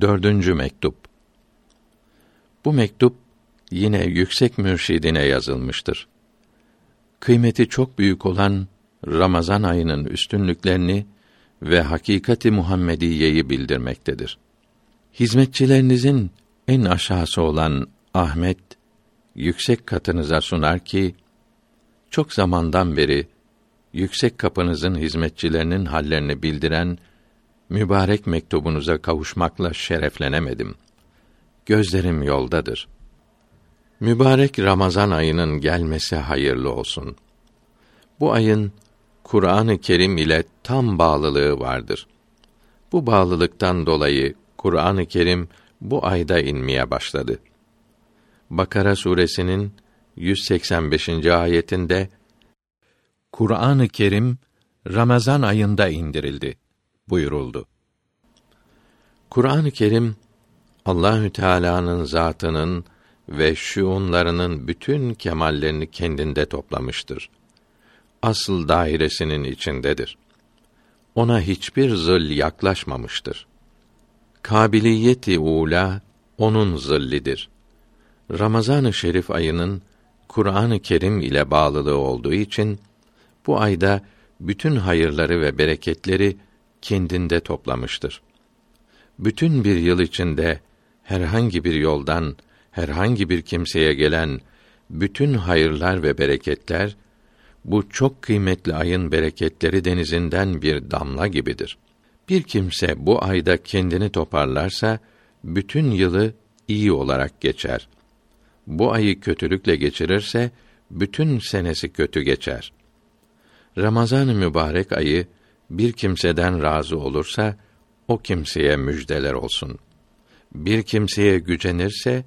Dördüncü mektup. Bu mektup yine yüksek mürşidine yazılmıştır. Kıymeti çok büyük olan Ramazan ayının üstünlüklerini ve hakikati Muhammediyeyi bildirmektedir. Hizmetçilerinizin en aşağısı olan Ahmet yüksek katınıza sunar ki çok zamandan beri yüksek kapınızın hizmetçilerinin hallerini bildiren mübarek mektubunuza kavuşmakla şereflenemedim. Gözlerim yoldadır. Mübarek Ramazan ayının gelmesi hayırlı olsun. Bu ayın Kur'an-ı Kerim ile tam bağlılığı vardır. Bu bağlılıktan dolayı Kur'an-ı Kerim bu ayda inmeye başladı. Bakara suresinin 185. ayetinde Kur'an-ı Kerim Ramazan ayında indirildi buyuruldu. Kur'an-ı Kerim Allahü Teala'nın zatının ve şuunlarının bütün kemallerini kendinde toplamıştır. Asıl dairesinin içindedir. Ona hiçbir zıl yaklaşmamıştır. Kabiliyeti ula onun zillidir. Ramazan-ı Şerif ayının Kur'an-ı Kerim ile bağlılığı olduğu için bu ayda bütün hayırları ve bereketleri kendinde toplamıştır. Bütün bir yıl içinde herhangi bir yoldan herhangi bir kimseye gelen bütün hayırlar ve bereketler bu çok kıymetli ayın bereketleri denizinden bir damla gibidir. Bir kimse bu ayda kendini toparlarsa bütün yılı iyi olarak geçer. Bu ayı kötülükle geçirirse bütün senesi kötü geçer. Ramazan-ı mübarek ayı bir kimseden razı olursa o kimseye müjdeler olsun. Bir kimseye gücenirse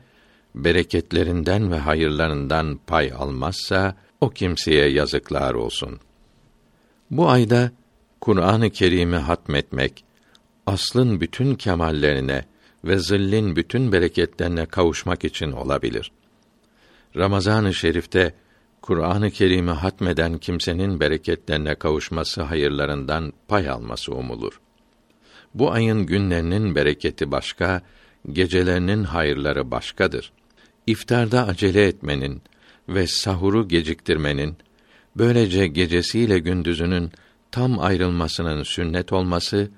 bereketlerinden ve hayırlarından pay almazsa o kimseye yazıklar olsun. Bu ayda Kur'an-ı Kerim'i hatmetmek, aslın bütün kemallerine ve zillin bütün bereketlerine kavuşmak için olabilir. Ramazan-ı Şerif'te Kur'an-ı Kerim'i hatmeden kimsenin bereketlerine kavuşması hayırlarından pay alması umulur. Bu ayın günlerinin bereketi başka, gecelerinin hayırları başkadır. İftarda acele etmenin ve sahuru geciktirmenin, böylece gecesiyle gündüzünün tam ayrılmasının sünnet olması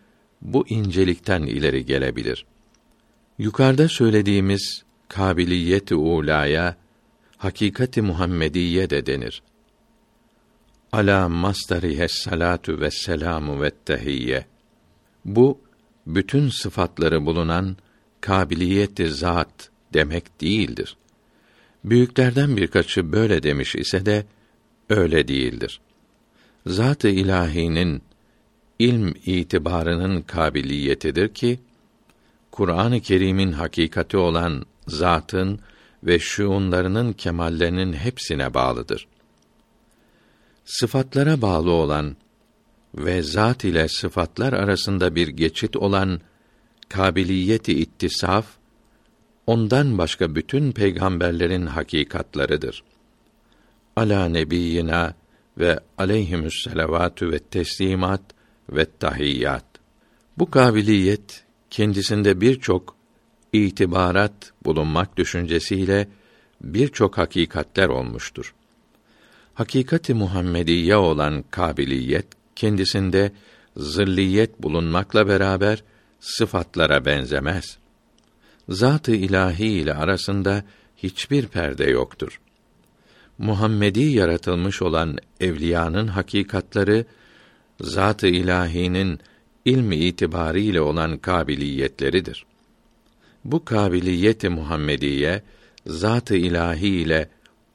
bu incelikten ileri gelebilir. Yukarıda söylediğimiz kabiliyet-i ulaya hakikati Muhammediye de denir. Ala mastarihe salatu ve selamu ve tehiyye. Bu bütün sıfatları bulunan kabiliyeti zat demek değildir. Büyüklerden birkaçı böyle demiş ise de öyle değildir. Zat-ı ilahinin ilm itibarının kabiliyetidir ki Kur'an-ı Kerim'in hakikati olan zatın ve şuunlarının kemallerinin hepsine bağlıdır. Sıfatlara bağlı olan ve zat ile sıfatlar arasında bir geçit olan kabiliyeti ittisaf ondan başka bütün peygamberlerin hakikatlarıdır. Ala nebiyina ve aleyhimüs selavatü ve teslimat ve tahiyyat. Bu kabiliyet kendisinde birçok itibarat bulunmak düşüncesiyle birçok hakikatler olmuştur. Hakikati Muhammediye olan kabiliyet kendisinde zırliyet bulunmakla beraber sıfatlara benzemez. Zat-ı ilahi ile arasında hiçbir perde yoktur. Muhammedi yaratılmış olan evliyanın hakikatları zat-ı ilahinin ilmi itibariyle olan kabiliyetleridir. Bu kabiliyeti Muhammediye zat-ı ilahi ile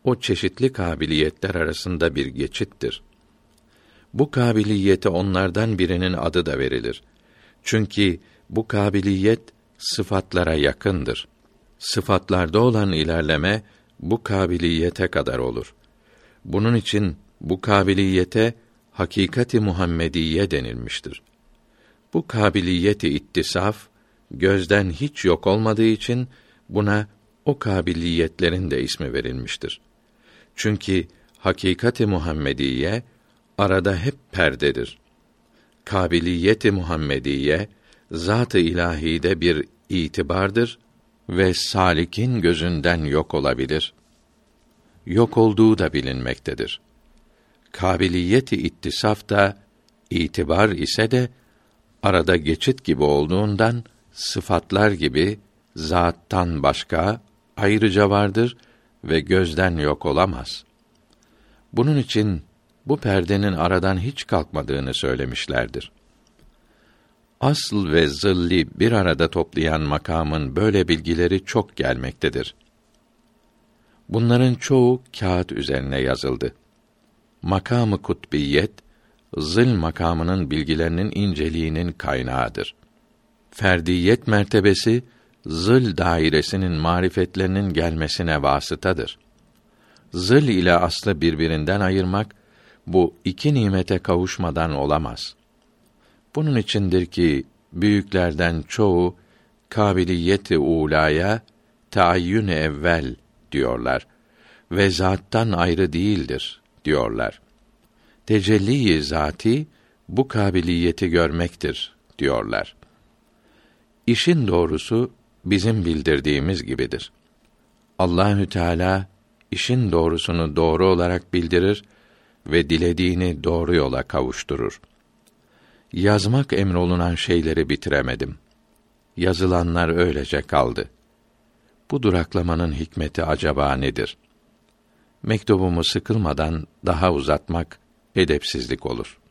o çeşitli kabiliyetler arasında bir geçittir. Bu kabiliyete onlardan birinin adı da verilir. Çünkü bu kabiliyet sıfatlara yakındır. Sıfatlarda olan ilerleme bu kabiliyete kadar olur. Bunun için bu kabiliyete hakikati Muhammediye denilmiştir. Bu kabiliyeti ittisaf gözden hiç yok olmadığı için buna o kabiliyetlerin de ismi verilmiştir. Çünkü hakikati Muhammediye arada hep perdedir. Kabiliyeti Muhammediye zat-ı ilahide bir itibardır ve salikin gözünden yok olabilir. Yok olduğu da bilinmektedir. Kabiliyeti ittisaf da itibar ise de arada geçit gibi olduğundan sıfatlar gibi zattan başka ayrıca vardır ve gözden yok olamaz. Bunun için bu perdenin aradan hiç kalkmadığını söylemişlerdir. Asıl ve zilli bir arada toplayan makamın böyle bilgileri çok gelmektedir. Bunların çoğu kağıt üzerine yazıldı. Makamı kutbiyet, zil makamının bilgilerinin inceliğinin kaynağıdır. Ferdiyet mertebesi, zil dairesinin marifetlerinin gelmesine vasıtadır. Zil ile aslı birbirinden ayırmak, bu iki nimete kavuşmadan olamaz. Bunun içindir ki büyüklerden çoğu kabiliyeti ulaya taayyün evvel diyorlar ve zattan ayrı değildir diyorlar. Tecelli-i zati bu kabiliyeti görmektir diyorlar. İşin doğrusu bizim bildirdiğimiz gibidir. Allahü Teala işin doğrusunu doğru olarak bildirir ve dilediğini doğru yola kavuşturur. Yazmak emrolunan şeyleri bitiremedim. Yazılanlar öylece kaldı. Bu duraklamanın hikmeti acaba nedir? Mektubumu sıkılmadan daha uzatmak edepsizlik olur.''